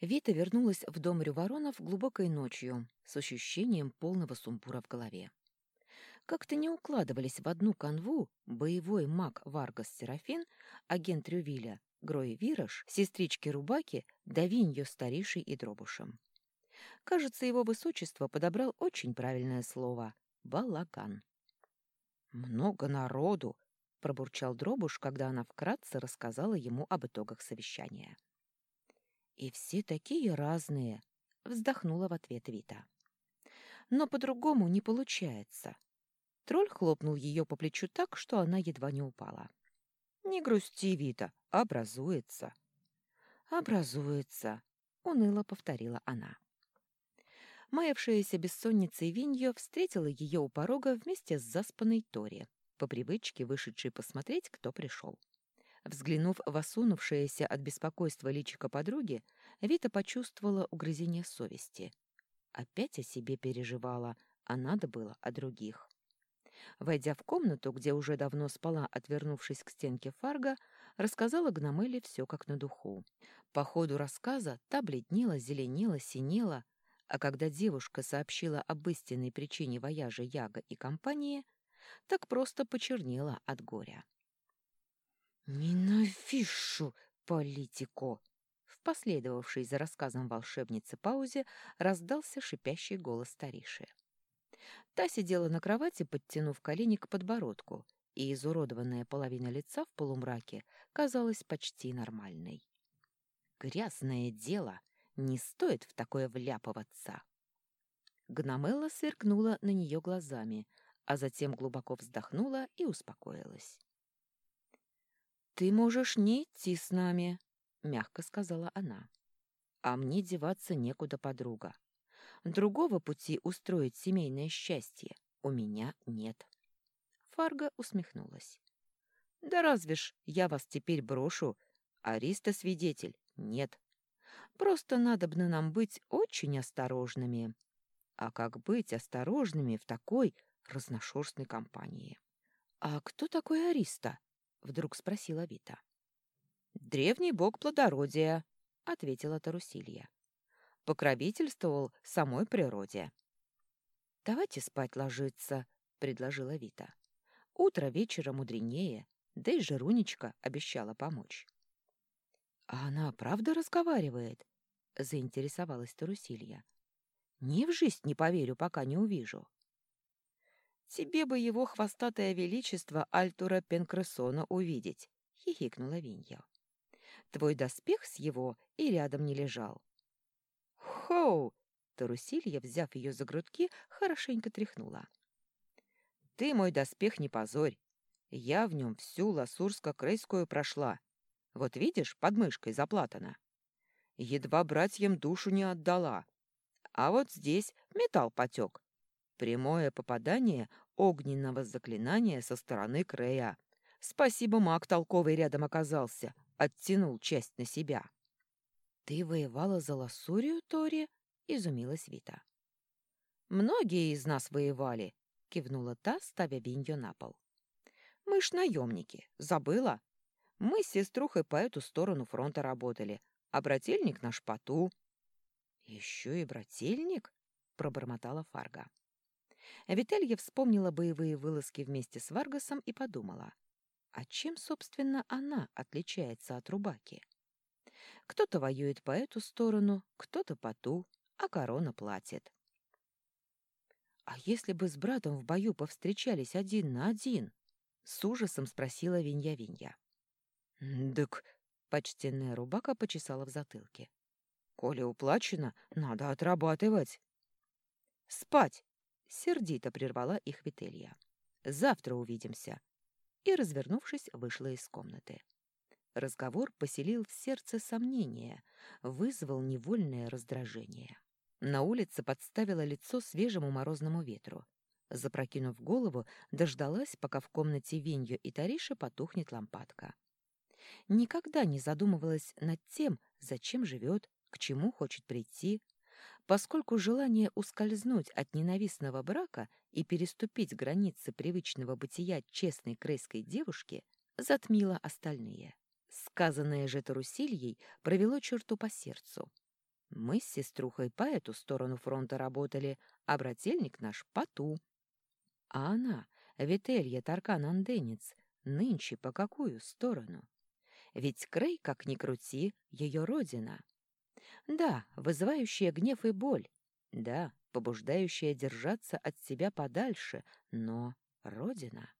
Вита вернулась в дом Рюворонов глубокой ночью с ощущением полного сумбура в голове. Как-то не укладывались в одну канву боевой маг Варгас Серафин, агент Рювиля, Грой Вираж, сестрички Рубаки, Давиньо Старейший и Дробушем. Кажется, его высочество подобрал очень правильное слово — балаган. «Много народу!» — пробурчал Дробуш, когда она вкратце рассказала ему об итогах совещания. «И все такие разные!» — вздохнула в ответ Вита. «Но по-другому не получается». Тролль хлопнул ее по плечу так, что она едва не упала. «Не грусти, Вита, образуется». «Образуется», — уныло повторила она. Маявшаяся бессонницей Виньо встретила ее у порога вместе с заспанной Тори, по привычке вышедшей посмотреть, кто пришел. Взглянув в осунувшееся от беспокойства личико подруги, Вита почувствовала угрызение совести. Опять о себе переживала, а надо было о других. Войдя в комнату, где уже давно спала, отвернувшись к стенке Фарга, рассказала Гномеле все как на духу. По ходу рассказа та бледнела, зеленела, синела, а когда девушка сообщила об истинной причине вояжа Яга и компании, так просто почернела от горя. «Ненавижу политику!» В последовавшей за рассказом волшебницы паузе раздался шипящий голос Тариши. Та сидела на кровати, подтянув колени к подбородку, и изуродованная половина лица в полумраке казалась почти нормальной. «Грязное дело!» Не стоит в такое вляпываться. Гномелла сверкнула на нее глазами, а затем глубоко вздохнула и успокоилась. «Ты можешь не идти с нами», — мягко сказала она. «А мне деваться некуда, подруга. Другого пути устроить семейное счастье у меня нет». Фарга усмехнулась. «Да разве ж я вас теперь брошу? Ариста свидетель? Нет. Просто надобно нам быть очень осторожными. А как быть осторожными в такой разношерстной компании? — А кто такой Ариста? — вдруг спросила Вита. — Древний бог плодородия, — ответила Тарусилья. Покровительствовал самой природе. — Давайте спать ложиться, — предложила Вита. — Утро вечера мудренее, да и Жирунечка обещала помочь. «А она правда разговаривает?» — заинтересовалась Тарусилья. «Ни в жизнь не поверю, пока не увижу». «Тебе бы его хвостатое величество Альтура Пенкресона увидеть», — хихикнула Винья. «Твой доспех с его и рядом не лежал». «Хоу!» — Тарусилья, взяв ее за грудки, хорошенько тряхнула. «Ты мой доспех не позорь. Я в нем всю ласурско-крейскую прошла, вот видишь, под мышкой заплатана. Едва братьям душу не отдала. А вот здесь металл потек. Прямое попадание огненного заклинания со стороны Крея. Спасибо, маг толковый рядом оказался. Оттянул часть на себя. «Ты воевала за Лассурию, Тори?» — изумилась Вита. «Многие из нас воевали», — кивнула та, ставя Винью на пол. «Мы ж наемники. Забыла? Мы с сеструхой по эту сторону фронта работали, а брательник наш по ту. — Еще и брательник? — пробормотала Фарга. Вителья вспомнила боевые вылазки вместе с Варгасом и подумала, а чем, собственно, она отличается от Рубаки? Кто-то воюет по эту сторону, кто-то по ту, а корона платит. «А если бы с братом в бою повстречались один на один?» — с ужасом спросила Винья-Винья. «Дык», — почтенная рубака почесала в затылке. «Коли уплачено, надо отрабатывать». «Спать!» — сердито прервала их Вителья. «Завтра увидимся». И, развернувшись, вышла из комнаты. Разговор поселил в сердце сомнения, вызвал невольное раздражение. На улице подставила лицо свежему морозному ветру. Запрокинув голову, дождалась, пока в комнате Винью и Тариши потухнет лампадка никогда не задумывалась над тем, зачем живет, к чему хочет прийти, поскольку желание ускользнуть от ненавистного брака и переступить границы привычного бытия честной крейской девушки затмило остальные. Сказанное же Тарусильей провело черту по сердцу. Мы с сеструхой по эту сторону фронта работали, а брательник наш по ту. А она, Вителья Таркан-Анденец, нынче по какую сторону? Ведь Крей, как ни крути, ее родина. Да, вызывающая гнев и боль. Да, побуждающая держаться от себя подальше, но родина.